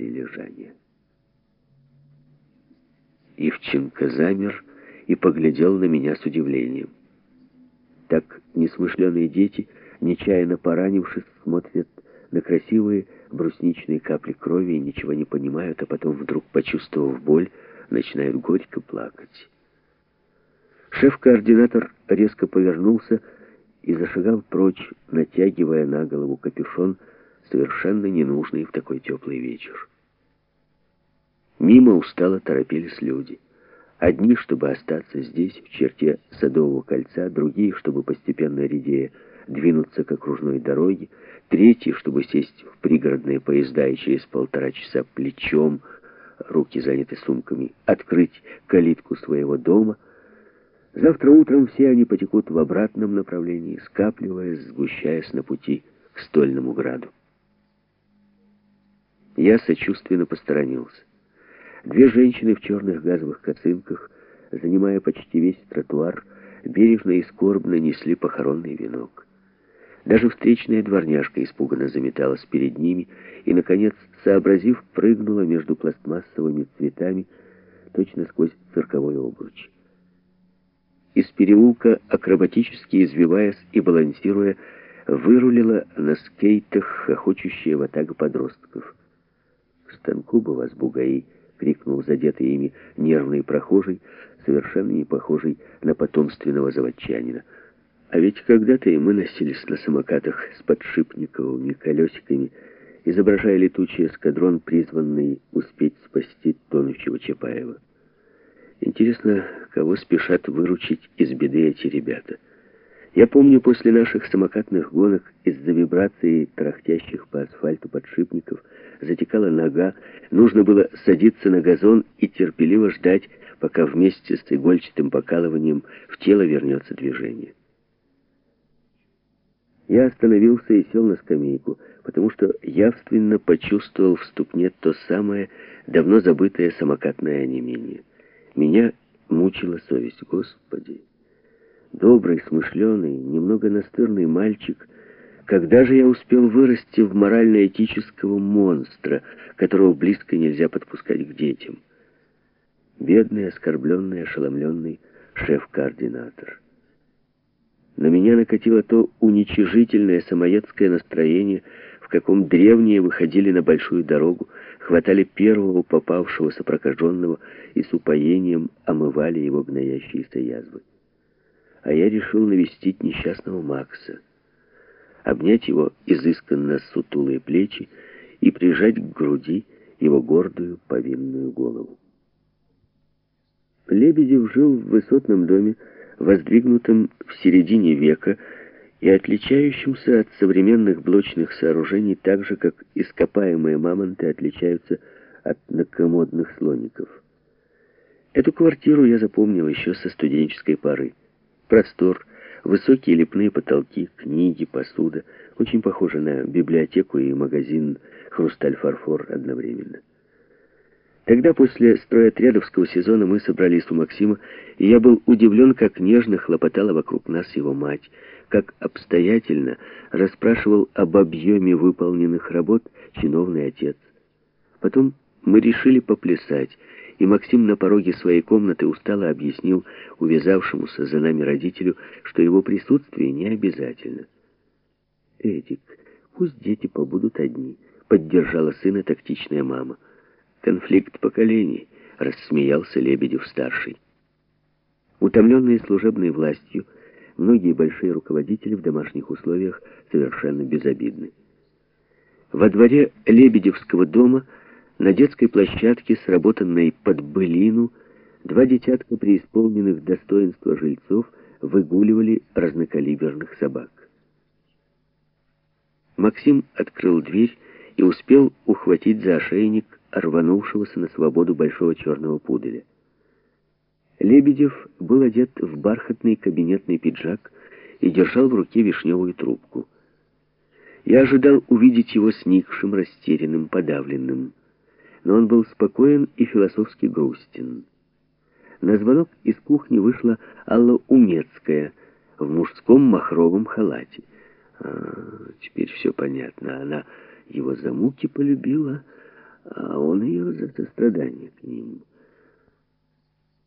прилежания. Ивченко замер и поглядел на меня с удивлением. Так несмышленые дети, нечаянно поранившись, смотрят на красивые брусничные капли крови и ничего не понимают, а потом, вдруг почувствовав боль, начинают горько плакать. Шеф-координатор резко повернулся и зашагал прочь, натягивая на голову капюшон, совершенно ненужный в такой теплый вечер. Мимо устало торопились люди. Одни, чтобы остаться здесь, в черте Садового кольца, другие, чтобы постепенно редея двинуться к окружной дороге, третьи, чтобы сесть в пригородные поезда и через полтора часа плечом, руки заняты сумками, открыть калитку своего дома — Завтра утром все они потекут в обратном направлении, скапливаясь, сгущаясь на пути к Стольному граду. Я сочувственно посторонился. Две женщины в черных газовых косынках, занимая почти весь тротуар, бережно и скорбно несли похоронный венок. Даже встречная дворняжка испуганно заметалась перед ними и, наконец, сообразив, прыгнула между пластмассовыми цветами точно сквозь цирковой обруч. Из переулка, акробатически извиваясь и балансируя, вырулила на скейтах хохочущая ватага подростков. «К станку бы вас, бугаи!» — крикнул задетый ими нервный прохожий, совершенно не похожий на потомственного заводчанина. А ведь когда-то и мы носились на самокатах с подшипниковыми колесиками, изображая летучий эскадрон, призванный успеть спасти тонущего Чапаева. Интересно, кого спешат выручить из беды эти ребята. Я помню, после наших самокатных гонок из-за вибрации трахтящих по асфальту подшипников затекала нога, нужно было садиться на газон и терпеливо ждать, пока вместе с игольчатым покалыванием в тело вернется движение. Я остановился и сел на скамейку, потому что явственно почувствовал в ступне то самое давно забытое самокатное онемение. Меня мучила совесть. Господи, добрый, смышленый, немного настырный мальчик, когда же я успел вырасти в морально-этического монстра, которого близко нельзя подпускать к детям? Бедный, оскорбленный, ошеломленный шеф-координатор. На меня накатило то уничижительное самоедское настроение, в каком древние выходили на большую дорогу, хватали первого попавшегося прокаженного и с упоением омывали его гноящиеся язвы. А я решил навестить несчастного Макса, обнять его изысканно сутулые плечи и прижать к груди его гордую повинную голову. Лебедев жил в высотном доме, воздвигнутом в середине века, и отличающимся от современных блочных сооружений так же, как ископаемые мамонты отличаются от накомодных слоников. Эту квартиру я запомнил еще со студенческой поры. Простор, высокие лепные потолки, книги, посуда, очень похожи на библиотеку и магазин «Хрусталь-фарфор» одновременно. Тогда, после стройотрядовского сезона, мы собрались у Максима, и я был удивлен, как нежно хлопотала вокруг нас его мать, как обстоятельно расспрашивал об объеме выполненных работ чиновный отец. Потом мы решили поплясать, и Максим на пороге своей комнаты устало объяснил увязавшемуся за нами родителю, что его присутствие не обязательно. «Эдик, пусть дети побудут одни», — поддержала сына тактичная мама. «Конфликт поколений», — рассмеялся Лебедев-старший. Утомленные служебной властью, Многие большие руководители в домашних условиях совершенно безобидны. Во дворе Лебедевского дома на детской площадке, сработанной под былину, два десятка преисполненных достоинства жильцов выгуливали разнокалиберных собак. Максим открыл дверь и успел ухватить за ошейник рванувшегося на свободу большого черного пуделя. Лебедев был одет в бархатный кабинетный пиджак и держал в руке вишневую трубку. Я ожидал увидеть его сникшим, растерянным, подавленным. Но он был спокоен и философски грустен. На звонок из кухни вышла Алла Умецкая в мужском махровом халате. А, теперь все понятно. Она его за муки полюбила, а он ее за сострадание к ним –